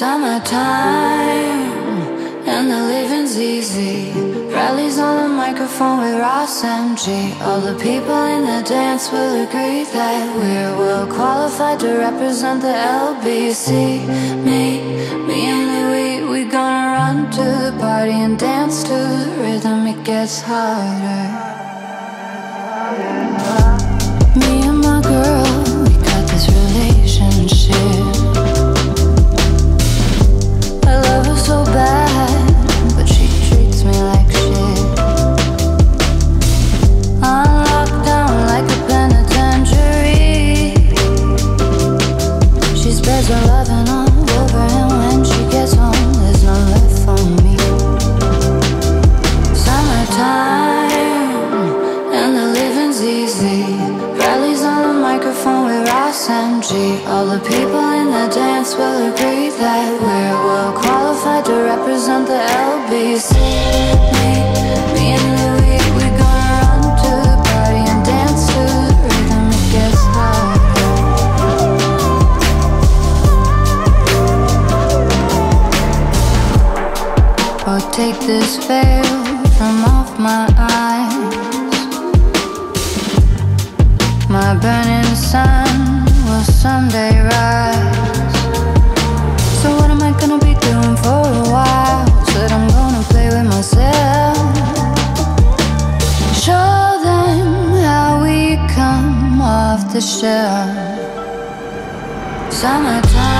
Summertime and the living's easy. Bradley's on the microphone with Ras MG. All the people in the dance will agree that we're well qualified to represent the LBC. Me, me and Louis, we gonna run to the party and dance to the rhythm. It gets harder. Me and my girl, Spreads her loving all over, and when she gets home, there's none left for me. Summertime, and the living's easy. Bradley's on the microphone with Ras MG. All the people in the dance will agree that we're well qualified to represent the LBC. Oh, take this veil from off my eyes. My burning sun will someday rise. So, what am I gonna be doing for a while? Said I'm gonna play with myself. Show them how we come off the shelf. Summertime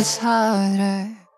gets harder.